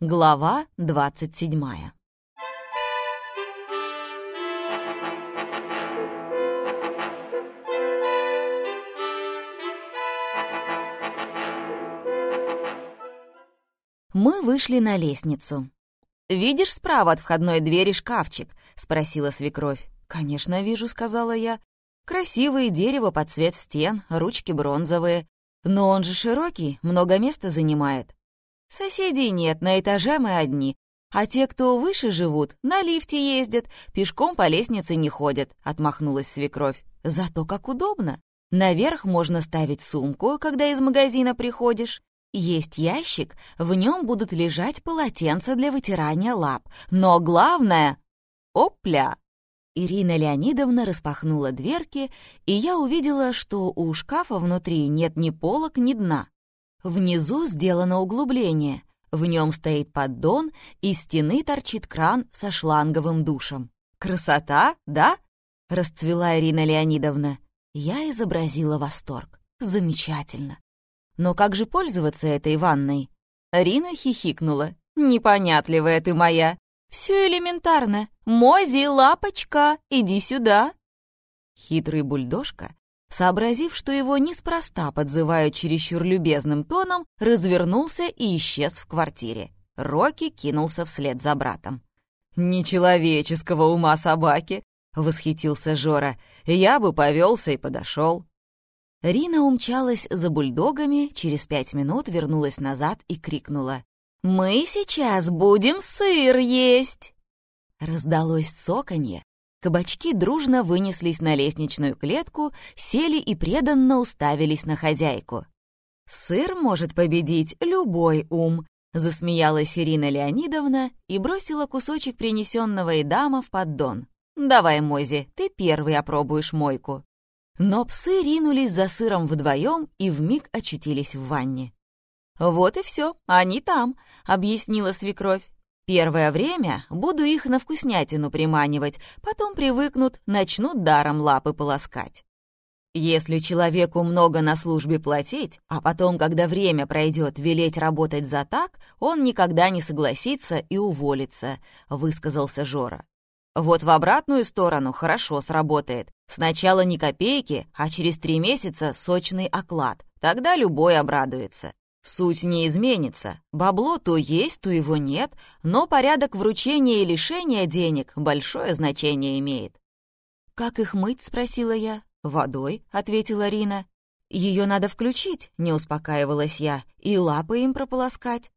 Глава двадцать седьмая. Мы вышли на лестницу. «Видишь справа от входной двери шкафчик?» — спросила свекровь. «Конечно, вижу», — сказала я. «Красивое дерево под цвет стен, ручки бронзовые. Но он же широкий, много места занимает. Соседей нет, на этаже мы одни. А те, кто выше живут, на лифте ездят, пешком по лестнице не ходят», — отмахнулась свекровь. «Зато как удобно. Наверх можно ставить сумку, когда из магазина приходишь. Есть ящик, в нем будут лежать полотенца для вытирания лап. Но главное... Опля! Ирина Леонидовна распахнула дверки, и я увидела, что у шкафа внутри нет ни полок, ни дна. Внизу сделано углубление. В нем стоит поддон, из стены торчит кран со шланговым душем. «Красота, да?» — расцвела Ирина Леонидовна. Я изобразила восторг. «Замечательно. Но как же пользоваться этой ванной? Рина хихикнула. «Непонятливая ты моя. Все элементарно. Мози, лапочка, иди сюда». Хитрый бульдожка, сообразив, что его неспроста подзывают чересчур любезным тоном, развернулся и исчез в квартире. Рокки кинулся вслед за братом. «Нечеловеческого ума собаки!» — восхитился Жора. «Я бы повелся и подошел». Рина умчалась за бульдогами, через пять минут вернулась назад и крикнула. «Мы сейчас будем сыр есть!» Раздалось цоканье. Кабачки дружно вынеслись на лестничную клетку, сели и преданно уставились на хозяйку. «Сыр может победить любой ум», — засмеялась Ирина Леонидовна и бросила кусочек принесенного Эдама в поддон. «Давай, Мози, ты первый опробуешь мойку». Но псы ринулись за сыром вдвоем и вмиг очутились в ванне. «Вот и все, они там», — объяснила свекровь. «Первое время буду их на вкуснятину приманивать, потом привыкнут, начнут даром лапы полоскать». Если человеку много на службе платить, а потом, когда время пройдет, велеть работать за так, он никогда не согласится и уволится», — высказался Жора. Вот в обратную сторону хорошо сработает. Сначала не копейки, а через три месяца сочный оклад. Тогда любой обрадуется. Суть не изменится. Бабло то есть, то его нет, но порядок вручения и лишения денег большое значение имеет. «Как их мыть?» — спросила я. «Водой», — ответила Рина. «Ее надо включить», — не успокаивалась я, «и лапы им прополоскать».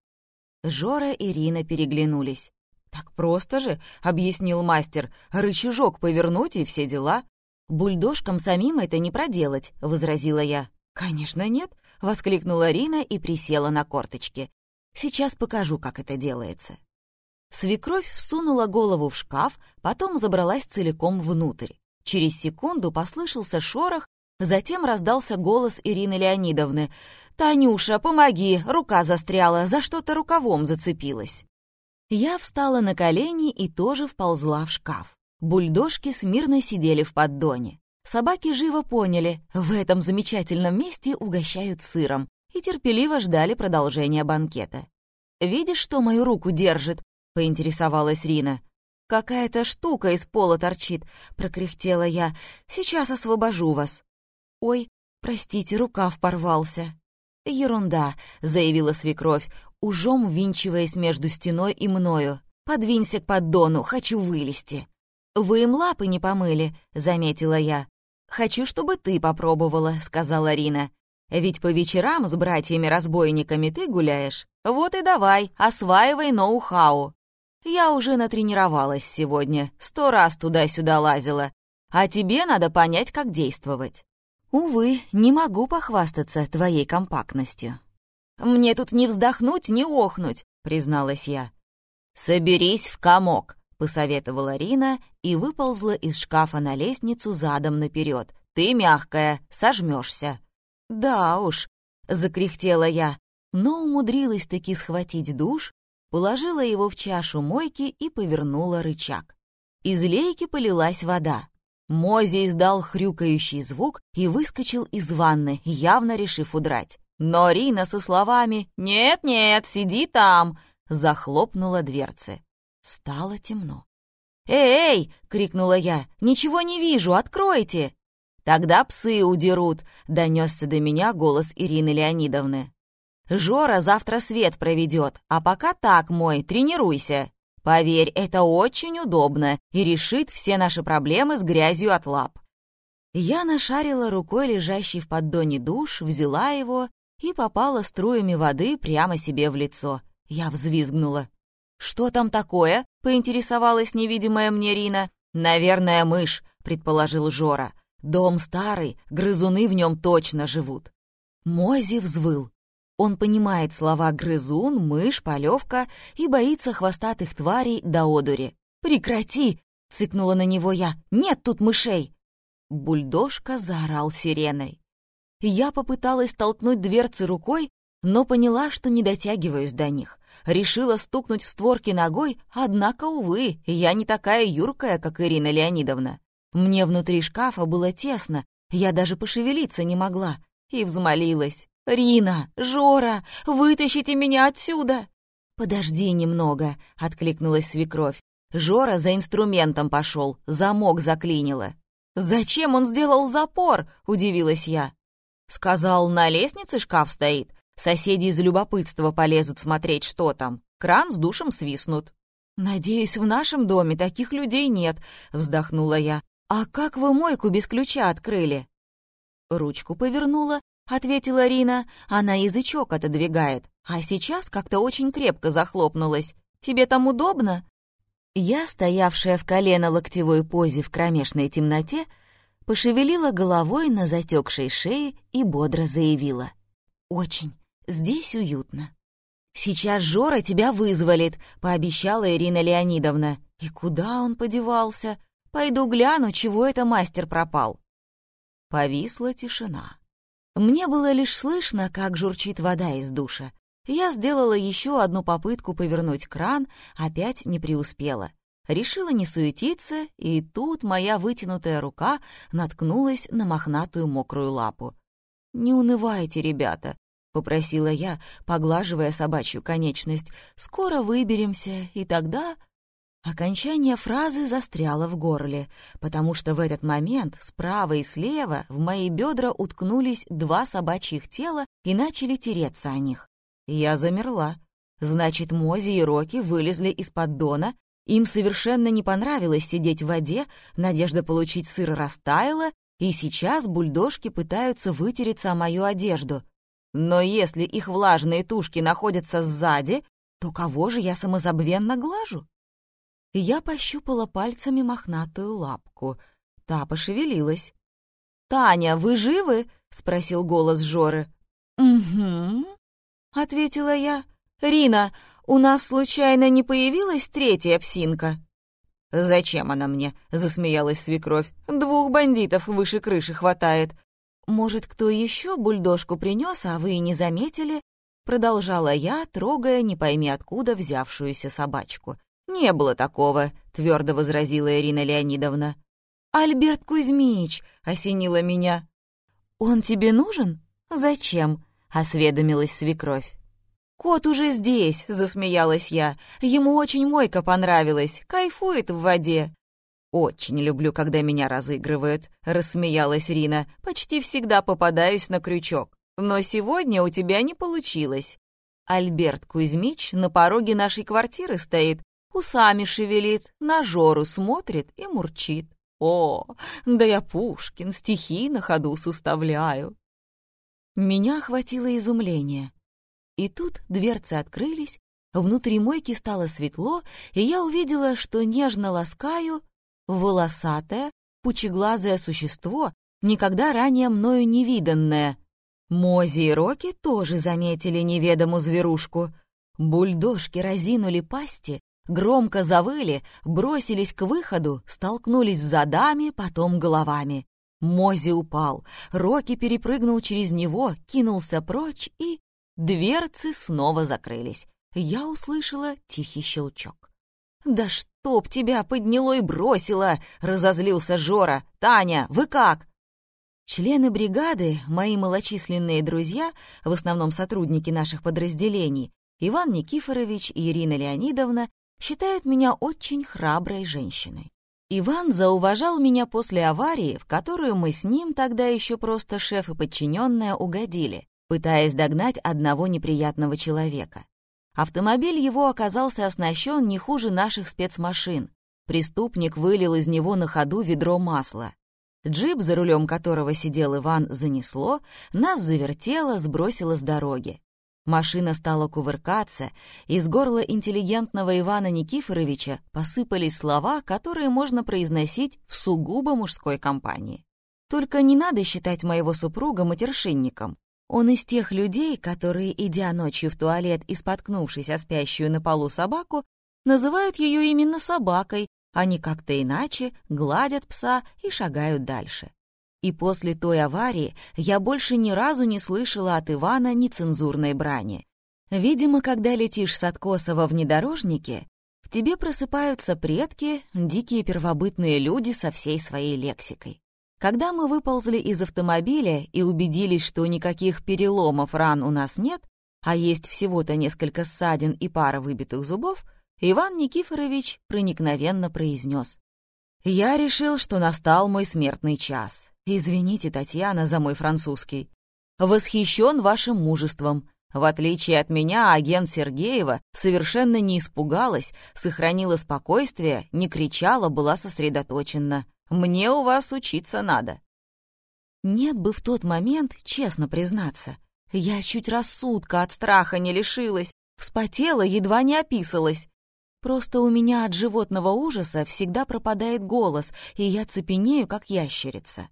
Жора и Рина переглянулись. «Так просто же», — объяснил мастер, — «рычажок повернуть и все дела». «Бульдожкам самим это не проделать», — возразила я. «Конечно нет», — воскликнула Рина и присела на корточки. «Сейчас покажу, как это делается». Свекровь всунула голову в шкаф, потом забралась целиком внутрь. Через секунду послышался шорох, затем раздался голос Ирины Леонидовны. «Танюша, помоги, рука застряла, за что-то рукавом зацепилась». Я встала на колени и тоже вползла в шкаф. Бульдожки смирно сидели в поддоне. Собаки живо поняли, в этом замечательном месте угощают сыром, и терпеливо ждали продолжения банкета. «Видишь, что мою руку держит?» — поинтересовалась Рина. «Какая-то штука из пола торчит», — прокряхтела я. «Сейчас освобожу вас». «Ой, простите, рукав порвался». «Ерунда», — заявила свекровь, ужом ввинчиваясь между стеной и мною. «Подвинься к поддону, хочу вылезти». «Вы им лапы не помыли», — заметила я. «Хочу, чтобы ты попробовала», — сказала Рина. «Ведь по вечерам с братьями-разбойниками ты гуляешь. Вот и давай, осваивай ноу-хау». Я уже натренировалась сегодня, сто раз туда-сюда лазила. А тебе надо понять, как действовать. Увы, не могу похвастаться твоей компактностью. «Мне тут не вздохнуть, не охнуть», — призналась я. «Соберись в комок», — посоветовала Рина и выползла из шкафа на лестницу задом наперед. «Ты мягкая, сожмешься». «Да уж», — закряхтела я, но умудрилась таки схватить душ, положила его в чашу мойки и повернула рычаг. Из лейки полилась вода. Мози издал хрюкающий звук и выскочил из ванны, явно решив удрать. Но Рина со словами «Нет-нет, сиди там!» захлопнула дверцы. Стало темно. «Эй!» — крикнула я. «Ничего не вижу, откройте!» «Тогда псы удерут», — донесся до меня голос Ирины Леонидовны. «Жора завтра свет проведет, а пока так, мой, тренируйся. Поверь, это очень удобно и решит все наши проблемы с грязью от лап». Я нашарила рукой лежащий в поддоне душ, взяла его и попала струями воды прямо себе в лицо. Я взвизгнула. «Что там такое?» — поинтересовалась невидимая мне Рина. «Наверное, мышь», — предположил Жора. Дом старый, грызуны в нем точно живут. Мози взвыл. Он понимает слова «грызун», «мышь», «полевка» и боится хвостатых тварей до одури. «Прекрати!» — цыкнула на него я. «Нет тут мышей!» Бульдожка заорал сиреной. Я попыталась толкнуть дверцы рукой, но поняла, что не дотягиваюсь до них. Решила стукнуть в створки ногой, однако, увы, я не такая юркая, как Ирина Леонидовна. Мне внутри шкафа было тесно, я даже пошевелиться не могла. И взмолилась. «Рина! Жора! Вытащите меня отсюда!» «Подожди немного», — откликнулась свекровь. Жора за инструментом пошел, замок заклинило. «Зачем он сделал запор?» — удивилась я. Сказал, на лестнице шкаф стоит. Соседи из любопытства полезут смотреть, что там. Кран с душем свистнут. «Надеюсь, в нашем доме таких людей нет», — вздохнула я. «А как вы мойку без ключа открыли?» «Ручку повернула», — ответила Рина. «Она язычок отодвигает, а сейчас как-то очень крепко захлопнулась. Тебе там удобно?» Я, стоявшая в колено-локтевой позе в кромешной темноте, пошевелила головой на затекшей шее и бодро заявила. «Очень. Здесь уютно». «Сейчас Жора тебя вызволит», — пообещала Ирина Леонидовна. «И куда он подевался?» Пойду гляну, чего это мастер пропал». Повисла тишина. Мне было лишь слышно, как журчит вода из душа. Я сделала еще одну попытку повернуть кран, опять не преуспела. Решила не суетиться, и тут моя вытянутая рука наткнулась на мохнатую мокрую лапу. «Не унывайте, ребята», — попросила я, поглаживая собачью конечность. «Скоро выберемся, и тогда Окончание фразы застряло в горле, потому что в этот момент справа и слева в мои бедра уткнулись два собачьих тела и начали тереться о них. Я замерла. Значит, Мози и Роки вылезли из поддона, им совершенно не понравилось сидеть в воде, надежда получить сыр растаяла, и сейчас бульдожки пытаются вытереться о мою одежду. Но если их влажные тушки находятся сзади, то кого же я самозабвенно глажу? Я пощупала пальцами мохнатую лапку. Та пошевелилась. «Таня, вы живы?» — спросил голос Жоры. «Угу», — ответила я. «Рина, у нас случайно не появилась третья псинка?» «Зачем она мне?» — засмеялась свекровь. «Двух бандитов выше крыши хватает». «Может, кто еще бульдожку принес, а вы и не заметили?» Продолжала я, трогая не пойми откуда взявшуюся собачку. «Не было такого», — твердо возразила Ирина Леонидовна. «Альберт Кузьмич», — осенила меня. «Он тебе нужен? Зачем?» — осведомилась свекровь. «Кот уже здесь», — засмеялась я. «Ему очень мойка понравилась, кайфует в воде». «Очень люблю, когда меня разыгрывают», — рассмеялась Рина. «Почти всегда попадаюсь на крючок. Но сегодня у тебя не получилось. Альберт Кузьмич на пороге нашей квартиры стоит, усами шевелит, на Жору смотрит и мурчит. О, да я Пушкин, стихи на ходу составляю. Меня охватило изумление. И тут дверцы открылись, внутри мойки стало светло, и я увидела, что нежно ласкаю волосатое, пучеглазое существо, никогда ранее мною не виданное. Мози и Роки тоже заметили неведомую зверушку. Бульдожки разинули пасти, Громко завыли, бросились к выходу, столкнулись задами, потом головами. Мози упал, Рокки перепрыгнул через него, кинулся прочь, и дверцы снова закрылись. Я услышала тихий щелчок. «Да чтоб тебя подняло и бросило!» — разозлился Жора. «Таня, вы как?» Члены бригады, мои малочисленные друзья, в основном сотрудники наших подразделений, Иван Никифорович и Ирина Леонидовна считают меня очень храброй женщиной. Иван зауважал меня после аварии, в которую мы с ним, тогда еще просто шеф и подчиненная, угодили, пытаясь догнать одного неприятного человека. Автомобиль его оказался оснащен не хуже наших спецмашин. Преступник вылил из него на ходу ведро масла. Джип, за рулем которого сидел Иван, занесло, нас завертело, сбросило с дороги. Машина стала кувыркаться, из горла интеллигентного Ивана Никифоровича посыпались слова, которые можно произносить в сугубо мужской компании. Только не надо считать моего супруга матершинником. Он из тех людей, которые, идя ночью в туалет и споткнувшись о спящую на полу собаку, называют ее именно собакой, а не как-то иначе, гладят пса и шагают дальше. И после той аварии я больше ни разу не слышала от Ивана нецензурной брани. Видимо, когда летишь с откоса во внедорожнике, в тебе просыпаются предки, дикие первобытные люди со всей своей лексикой. Когда мы выползли из автомобиля и убедились, что никаких переломов ран у нас нет, а есть всего-то несколько ссадин и пара выбитых зубов, Иван Никифорович проникновенно произнес. «Я решил, что настал мой смертный час. Извините, Татьяна, за мой французский. Восхищен вашим мужеством. В отличие от меня, агент Сергеева совершенно не испугалась, сохранила спокойствие, не кричала, была сосредоточена. Мне у вас учиться надо. Нет бы в тот момент, честно признаться. Я чуть рассудка от страха не лишилась, вспотела, едва не описалась. Просто у меня от животного ужаса всегда пропадает голос, и я цепенею, как ящерица.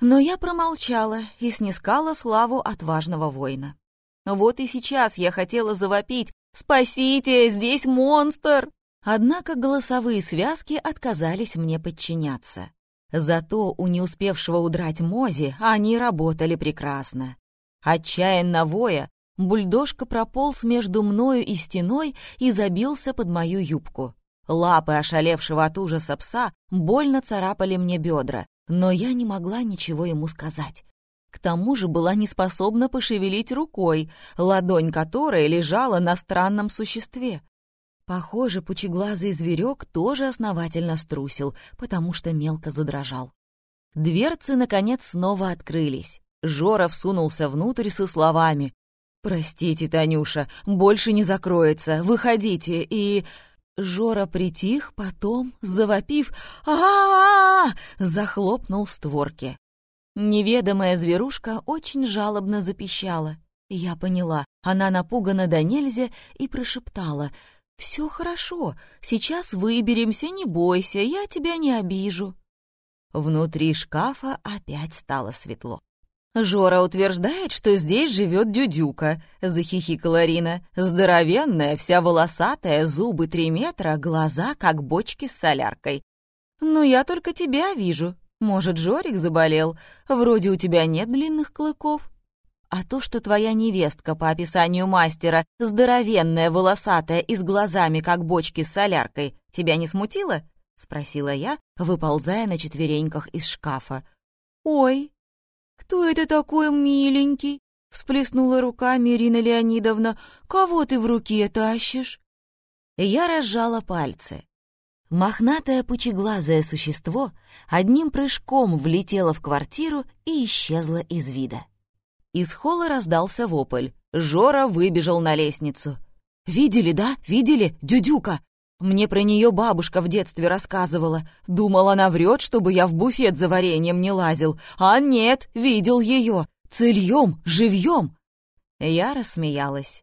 Но я промолчала и снискала славу отважного воина. Вот и сейчас я хотела завопить «Спасите, здесь монстр!» Однако голосовые связки отказались мне подчиняться. Зато у не успевшего удрать Мози они работали прекрасно. Отчаянно воя, бульдожка прополз между мною и стеной и забился под мою юбку. Лапы ошалевшего от ужаса пса больно царапали мне бедра, но я не могла ничего ему сказать. К тому же была не способна пошевелить рукой, ладонь которой лежала на странном существе. Похоже, пучеглазый зверек тоже основательно струсил, потому что мелко задрожал. Дверцы, наконец, снова открылись. Жора всунулся внутрь со словами «Простите, Танюша, больше не закроется, выходите и...» Жора притих, потом, завопив а, -а, -а, захлопнул створки. Неведомая зверушка очень жалобно запищала. Я поняла, она напугана до нельзя и прошептала «Все хорошо, сейчас выберемся, не бойся, я тебя не обижу». Внутри шкафа опять стало светло. «Жора утверждает, что здесь живет дюдюка», — захихикала Рина. «Здоровенная, вся волосатая, зубы три метра, глаза, как бочки с соляркой». «Ну, я только тебя вижу. Может, Жорик заболел? Вроде у тебя нет длинных клыков». «А то, что твоя невестка, по описанию мастера, здоровенная, волосатая и с глазами, как бочки с соляркой, тебя не смутило?» — спросила я, выползая на четвереньках из шкафа. «Ой, «Кто это такой миленький?» — всплеснула руками Ирина Леонидовна. «Кого ты в руке тащишь?» Я разжала пальцы. Мохнатое пучеглазое существо одним прыжком влетело в квартиру и исчезло из вида. Из холла раздался вопль. Жора выбежал на лестницу. «Видели, да? Видели? Дюдюка! Мне про нее бабушка в детстве рассказывала. Думал, она врет, чтобы я в буфет за вареньем не лазил. А нет, видел ее. Цельем, живьем. Я рассмеялась.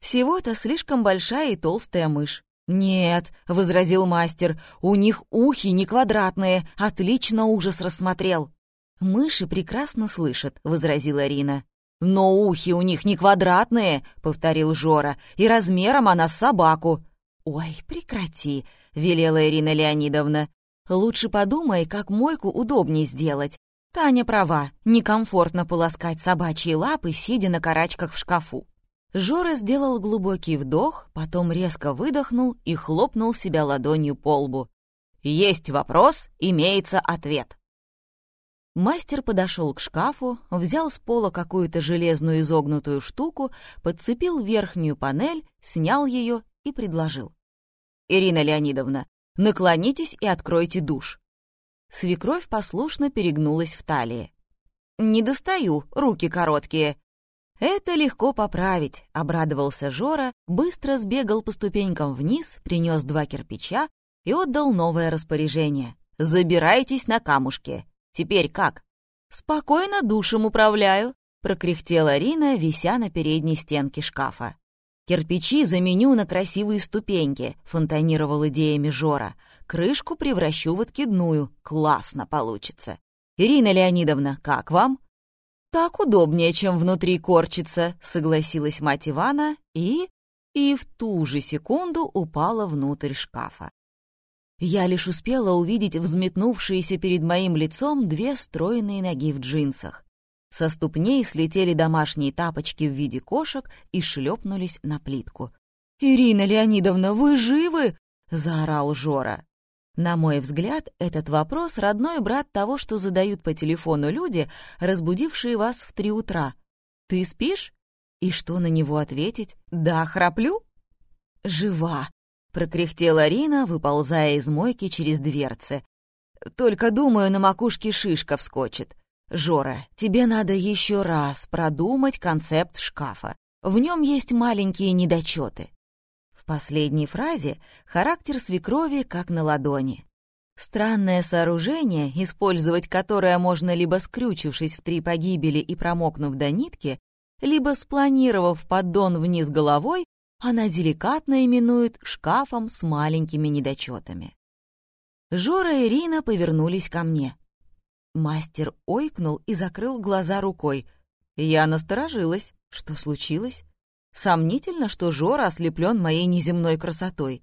Всего-то слишком большая и толстая мышь. «Нет», — возразил мастер, — «у них ухи не квадратные, отлично ужас рассмотрел». «Мыши прекрасно слышат», — возразила Рина. «Но ухи у них не квадратные», — повторил Жора, — «и размером она с собаку. «Ой, прекрати», — велела Ирина Леонидовна. «Лучше подумай, как мойку удобнее сделать. Таня права, некомфортно полоскать собачьи лапы, сидя на карачках в шкафу». Жора сделал глубокий вдох, потом резко выдохнул и хлопнул себя ладонью по лбу. «Есть вопрос, имеется ответ». Мастер подошел к шкафу, взял с пола какую-то железную изогнутую штуку, подцепил верхнюю панель, снял ее и предложил. «Ирина Леонидовна, наклонитесь и откройте душ». Свекровь послушно перегнулась в талии. «Не достаю, руки короткие». «Это легко поправить», — обрадовался Жора, быстро сбегал по ступенькам вниз, принес два кирпича и отдал новое распоряжение. «Забирайтесь на камушки. Теперь как?» «Спокойно душем управляю», — прокряхтела Рина, вися на передней стенке шкафа. «Кирпичи заменю на красивые ступеньки», — фонтанировал идеями Жора. «Крышку превращу в откидную. Классно получится. Ирина Леонидовна, как вам?» «Так удобнее, чем внутри корчиться», — согласилась мать Ивана и... и в ту же секунду упала внутрь шкафа. Я лишь успела увидеть взметнувшиеся перед моим лицом две стройные ноги в джинсах. Со ступней слетели домашние тапочки в виде кошек и шлепнулись на плитку. «Ирина Леонидовна, вы живы?» — заорал Жора. На мой взгляд, этот вопрос — родной брат того, что задают по телефону люди, разбудившие вас в три утра. «Ты спишь?» И что на него ответить? «Да, храплю?» «Жива», — прокряхтела Рина, выползая из мойки через дверцы. «Только, думаю, на макушке шишка вскочит. Жора, тебе надо еще раз продумать концепт шкафа. В нем есть маленькие недочеты последней фразе характер свекрови как на ладони. Странное сооружение, использовать которое можно либо скрючившись в три погибели и промокнув до нитки, либо спланировав поддон вниз головой, она деликатно именует шкафом с маленькими недочетами. Жора и Ирина повернулись ко мне. Мастер ойкнул и закрыл глаза рукой. Я насторожилась. Что случилось? Сомнительно, что Жора ослеплен моей неземной красотой.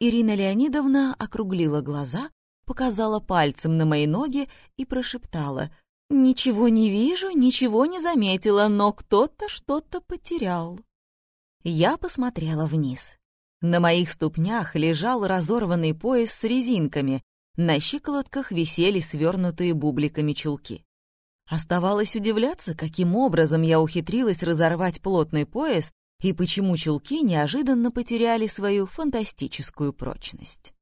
Ирина Леонидовна округлила глаза, показала пальцем на мои ноги и прошептала. «Ничего не вижу, ничего не заметила, но кто-то что-то потерял». Я посмотрела вниз. На моих ступнях лежал разорванный пояс с резинками, на щиколотках висели свернутые бубликами чулки. Оставалось удивляться, каким образом я ухитрилась разорвать плотный пояс и почему чулки неожиданно потеряли свою фантастическую прочность.